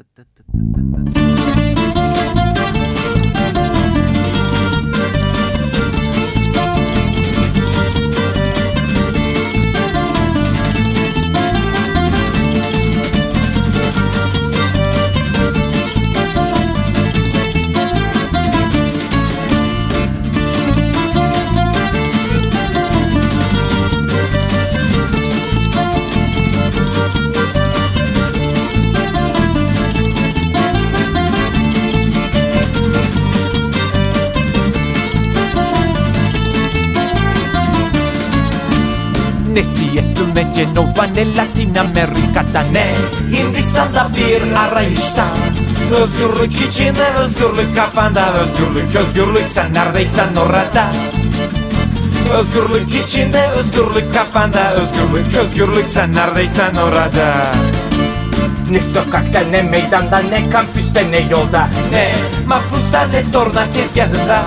Ne Seattle ne Cenova ne Latin Amerika'da ne Hindistan'da bir arayışta. Özgürlük içinde özgürlük kafanda. Özgürlük özgürlük sen neredeysen orada. Özgürlük içinde özgürlük kafanda. Özgürlük özgürlük sen neredeysen orada. Ne sokakta ne meydanda ne kampüste ne yolda. Ne mahpusta ne torna tezgahında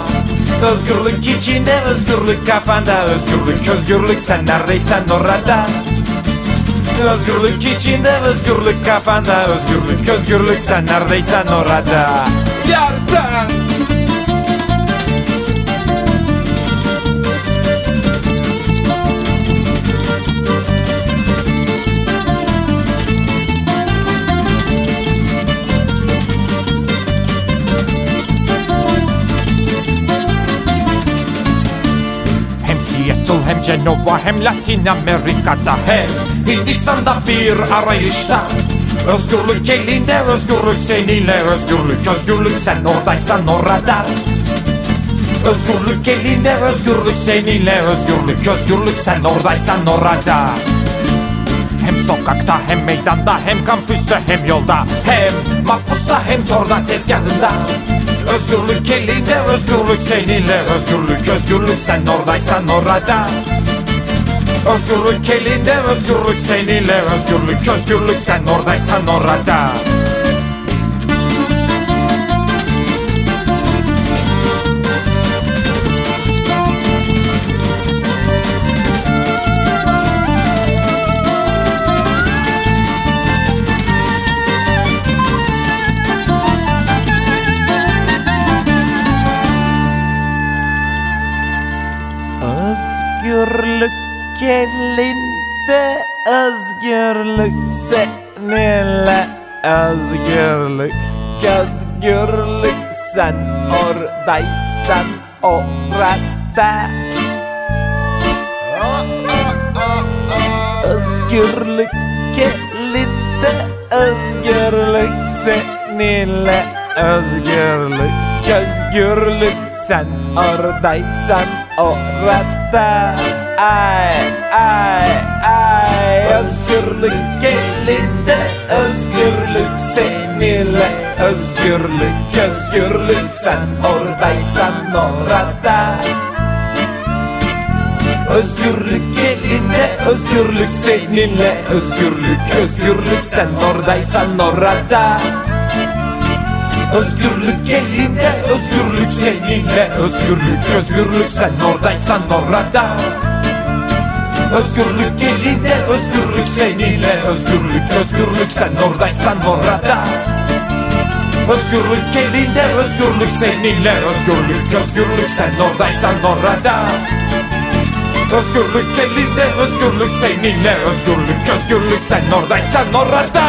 Özgürlük içinde özgürlük kafanda. Özgürlük özgürlük sen neredeysen orada. Özgürlük içinde özgürlük kafanda. Özgürlük özgürlük sen neredeysen orada. Yarsan Hem Seattle hem Cenova hem Latin Amerika'da Hem Hindistan'da bir arayışta. Özgürlük elinde özgürlük seninle. Özgürlük özgürlük sen oradaysan orada. Özgürlük elinde özgürlük seninle. Özgürlük özgürlük sen oradaysan orada. Hem sokakta hem meydanda hem kampüste hem yolda. Hem mahpusta hem torna tezgahında. Özgürlük elinde özgürlük seninle Özgürlük özgürlük sen oradaysan orada. Özgürlük elinde özgürlük seninle Özgürlük özgürlük sen oradaysan orada Özgürlük elinde özgürlük seninle. Özgürlük özgürlük sen oradaysan orada. Özgürlük elinde özgürlük seninle. Özgürlük özgürlük sen oradaysan orada. Ay ay ay özgürlük elinde özgürlük seninle. Özgürlük özgürlük sen oradaysan orada. Özgürlük elinde özgürlük seninle. Özgürlük özgürlük sen oradaysan orada Özgürlük elinde özgürlük seninle. Özgürlük özgürlük sen oradaysan orada. Özgürlük elinde özgürlük seninle. Özgürlük özgürlük sen oradaysan orada. Özgürlük elinde özgürlük seninle. Özgürlük özgürlük sen oradaysan orada. Özgürlük elinde özgürlük seninle. Özgürlük özgürlük sen oradaysan orada